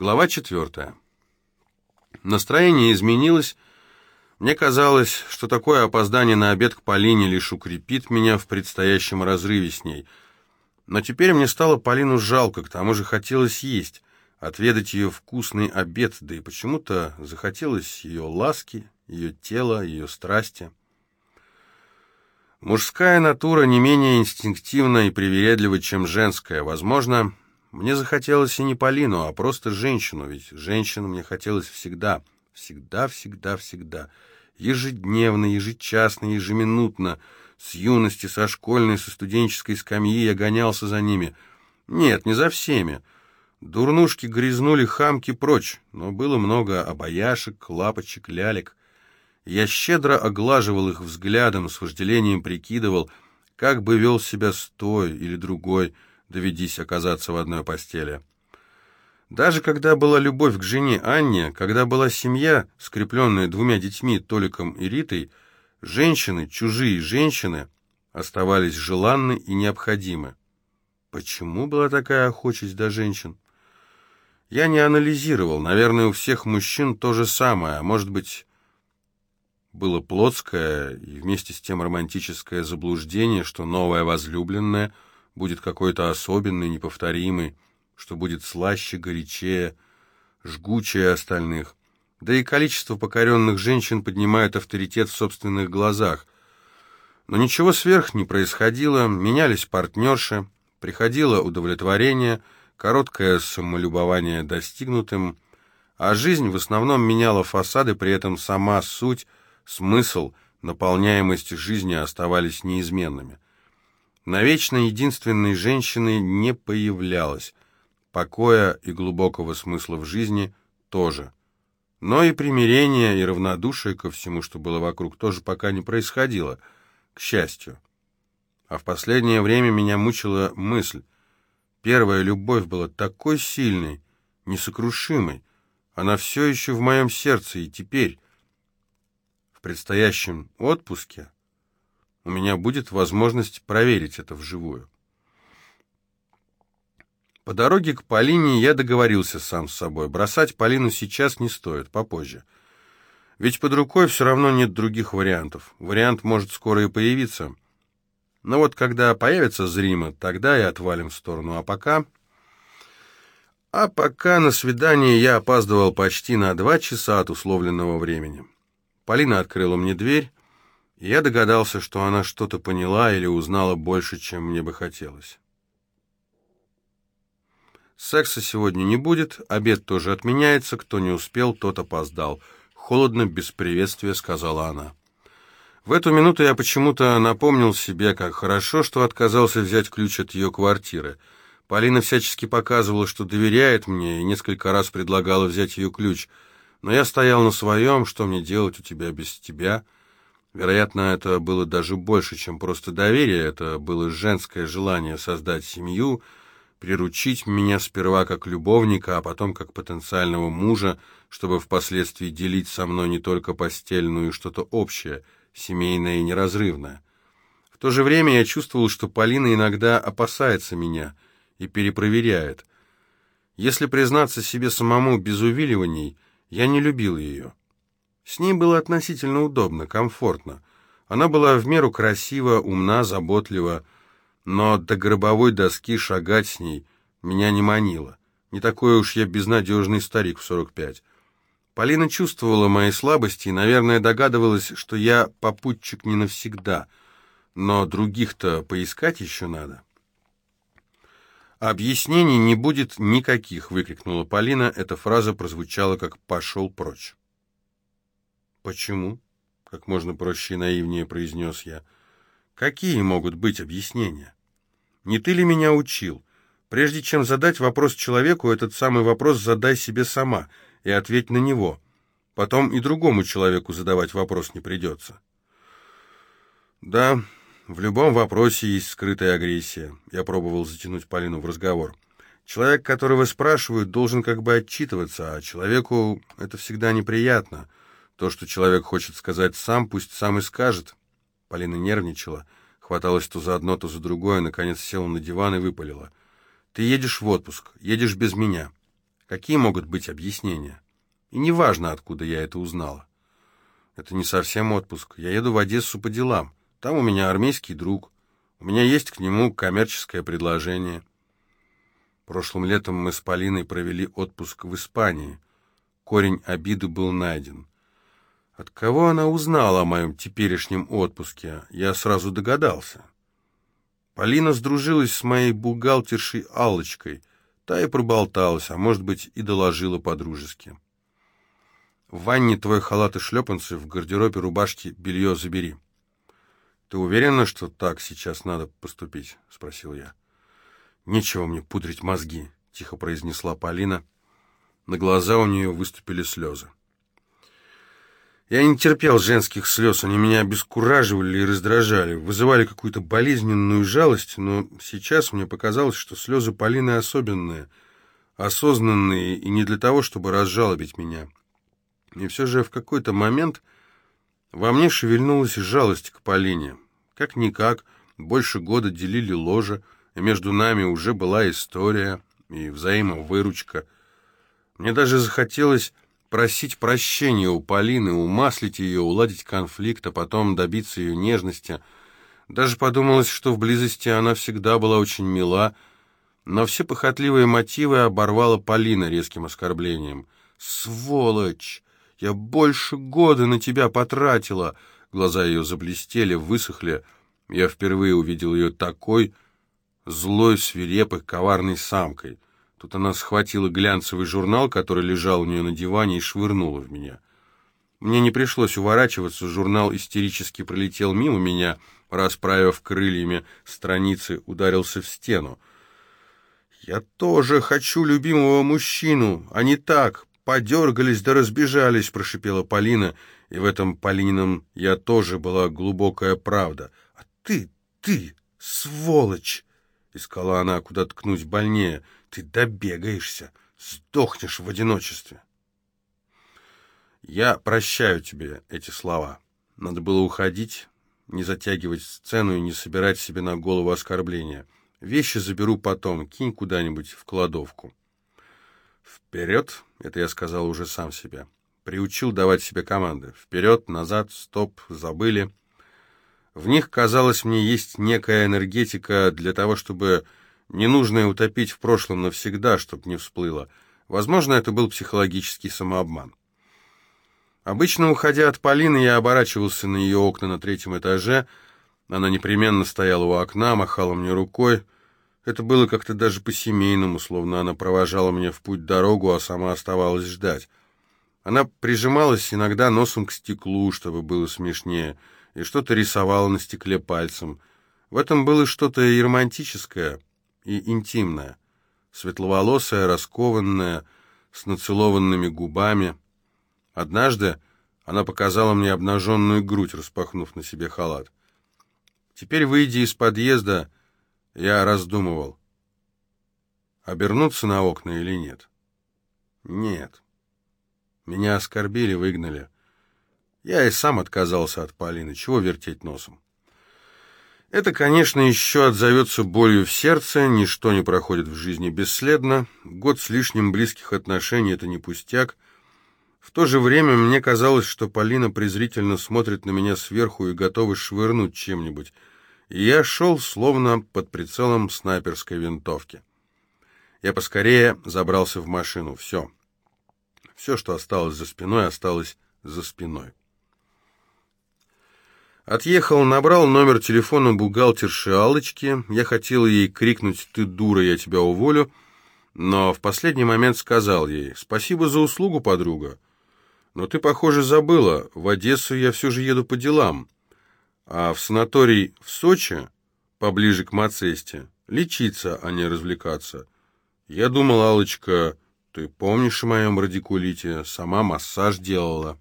Глава четвертая. Настроение изменилось. Мне казалось, что такое опоздание на обед к Полине лишь укрепит меня в предстоящем разрыве с ней. Но теперь мне стало Полину жалко, к тому же хотелось есть, отведать ее вкусный обед, да и почему-то захотелось ее ласки, ее тела, ее страсти. Мужская натура не менее инстинктивна и привередлива, чем женская. Возможно, мне захотелось и не Полину, а просто женщину, ведь женщину мне хотелось всегда, всегда, всегда, всегда, ежедневно, ежечасно, ежеминутно, с юности, со школьной, со студенческой скамьи я гонялся за ними. Нет, не за всеми. Дурнушки грязнули хамки прочь, но было много обаяшек, лапочек, лялек. Я щедро оглаживал их взглядом, с вожделением прикидывал, как бы вел себя с той или другой, доведись оказаться в одной постели. Даже когда была любовь к жене Анне, когда была семья, скрепленная двумя детьми, Толиком и Ритой, женщины, чужие женщины, оставались желанны и необходимы. Почему была такая охочесть до женщин? Я не анализировал, наверное, у всех мужчин то же самое, а может быть, было плотское и вместе с тем романтическое заблуждение, что новая возлюбленная — будет какой-то особенный, неповторимый, что будет слаще, горячее, жгучее остальных. Да и количество покоренных женщин поднимает авторитет в собственных глазах. Но ничего сверх не происходило, менялись партнерши, приходило удовлетворение, короткое самолюбование достигнутым, а жизнь в основном меняла фасады, при этом сама суть, смысл, наполняемость жизни оставались неизменными. Навечно единственной женщины не появлялось. Покоя и глубокого смысла в жизни тоже. Но и примирение, и равнодушие ко всему, что было вокруг, тоже пока не происходило, к счастью. А в последнее время меня мучила мысль. Первая любовь была такой сильной, несокрушимой. Она все еще в моем сердце, и теперь, в предстоящем отпуске, у меня будет возможность проверить это вживую. По дороге к Полине я договорился сам с собой. Бросать Полину сейчас не стоит, попозже. Ведь под рукой все равно нет других вариантов. Вариант может скоро и появиться. Но вот когда появится зримо, тогда и отвалим в сторону. А пока... А пока на свидание я опаздывал почти на два часа от условленного времени. Полина открыла мне дверь, я догадался, что она что-то поняла или узнала больше, чем мне бы хотелось. Секса сегодня не будет, обед тоже отменяется, кто не успел, тот опоздал. Холодно, без приветствия, сказала она. В эту минуту я почему-то напомнил себе, как хорошо, что отказался взять ключ от ее квартиры. Полина всячески показывала, что доверяет мне, и несколько раз предлагала взять ее ключ. Но я стоял на своем, что мне делать у тебя без тебя — Вероятно, это было даже больше, чем просто доверие, это было женское желание создать семью, приручить меня сперва как любовника, а потом как потенциального мужа, чтобы впоследствии делить со мной не только постельную и что-то общее, семейное и неразрывное. В то же время я чувствовал, что Полина иногда опасается меня и перепроверяет. Если признаться себе самому без увиливаний, я не любил ее. С ней было относительно удобно, комфортно. Она была в меру красива, умна, заботлива, но до гробовой доски шагать с ней меня не манило. Не такой уж я безнадежный старик в 45. Полина чувствовала мои слабости и, наверное, догадывалась, что я попутчик не навсегда, но других-то поискать еще надо. «Объяснений не будет никаких!» — выкрикнула Полина. Эта фраза прозвучала как «пошел прочь». «Почему?» — как можно проще и наивнее произнес я. «Какие могут быть объяснения? Не ты ли меня учил? Прежде чем задать вопрос человеку, этот самый вопрос задай себе сама и ответь на него. Потом и другому человеку задавать вопрос не придется». «Да, в любом вопросе есть скрытая агрессия», — я пробовал затянуть Полину в разговор. «Человек, которого спрашивают, должен как бы отчитываться, а человеку это всегда неприятно». То, что человек хочет сказать сам, пусть сам и скажет. Полина нервничала, хваталась то за одно, то за другое, наконец села на диван и выпалила. «Ты едешь в отпуск, едешь без меня. Какие могут быть объяснения? И неважно, откуда я это узнала. Это не совсем отпуск. Я еду в Одессу по делам. Там у меня армейский друг. У меня есть к нему коммерческое предложение. Прошлым летом мы с Полиной провели отпуск в Испании. Корень обиды был найден. От кого она узнала о моем теперешнем отпуске, я сразу догадался. Полина сдружилась с моей бухгалтершей Аллочкой. Та и проболталась, а может быть и доложила по-дружески. В ванне твой халат и шлепанцы, в гардеробе рубашки белье забери. Ты уверена, что так сейчас надо поступить? — спросил я. Нечего мне пудрить мозги, — тихо произнесла Полина. На глаза у нее выступили слезы. Я не терпел женских слез, они меня обескураживали и раздражали, вызывали какую-то болезненную жалость, но сейчас мне показалось, что слезы Полины особенные, осознанные и не для того, чтобы разжалобить меня. И все же в какой-то момент во мне шевельнулась жалость к Полине. Как-никак, больше года делили ложе, и между нами уже была история и взаимовыручка. Мне даже захотелось просить прощения у Полины, умаслить ее, уладить конфликт, а потом добиться ее нежности. Даже подумалось, что в близости она всегда была очень мила, но все похотливые мотивы оборвала Полина резким оскорблением. «Сволочь! Я больше года на тебя потратила!» Глаза ее заблестели, высохли. Я впервые увидел ее такой злой, свирепой, коварной самкой — Тут она схватила глянцевый журнал, который лежал у нее на диване, и швырнула в меня. Мне не пришлось уворачиваться, журнал истерически пролетел мимо меня, расправив крыльями страницы, ударился в стену. «Я тоже хочу любимого мужчину, а не так. Подергались да разбежались», — прошипела Полина, и в этом Полинином я тоже была глубокая правда. «А ты, ты, сволочь!» — искала она куда ткнуть больнее — ты добегаешься, сдохнешь в одиночестве. Я прощаю тебе эти слова. Надо было уходить, не затягивать сцену и не собирать себе на голову оскорбления. Вещи заберу потом, кинь куда-нибудь в кладовку. Вперед, это я сказал уже сам себе. Приучил давать себе команды. Вперед, назад, стоп, забыли. В них, казалось мне, есть некая энергетика для того, чтобы Ненужное утопить в прошлом навсегда, чтоб не всплыло. Возможно, это был психологический самообман. Обычно, уходя от Полины, я оборачивался на ее окна на третьем этаже. Она непременно стояла у окна, махала мне рукой. Это было как-то даже по-семейному, словно она провожала меня в путь дорогу, а сама оставалась ждать. Она прижималась иногда носом к стеклу, чтобы было смешнее, и что-то рисовала на стекле пальцем. В этом было что-то и романтическое — и интимная, светловолосая, раскованная, с нацелованными губами. Однажды она показала мне обнаженную грудь, распахнув на себе халат. Теперь, выйдя из подъезда, я раздумывал, обернуться на окна или нет. Нет. Меня оскорбили, выгнали. Я и сам отказался от Полины. Чего вертеть носом? Это, конечно, еще отзовется болью в сердце, ничто не проходит в жизни бесследно, год с лишним близких отношений — это не пустяк. В то же время мне казалось, что Полина презрительно смотрит на меня сверху и готова швырнуть чем-нибудь, и я шел словно под прицелом снайперской винтовки. Я поскорее забрался в машину. Все. Все, что осталось за спиной, осталось за спиной. Отъехал, набрал номер телефона бухгалтерши Аллочки. Я хотел ей крикнуть «Ты дура, я тебя уволю», но в последний момент сказал ей «Спасибо за услугу, подруга». «Но ты, похоже, забыла. В Одессу я все же еду по делам. А в санаторий в Сочи, поближе к Мацесте, лечиться, а не развлекаться. Я думал, Аллочка, ты помнишь о моем радикулите? Сама массаж делала».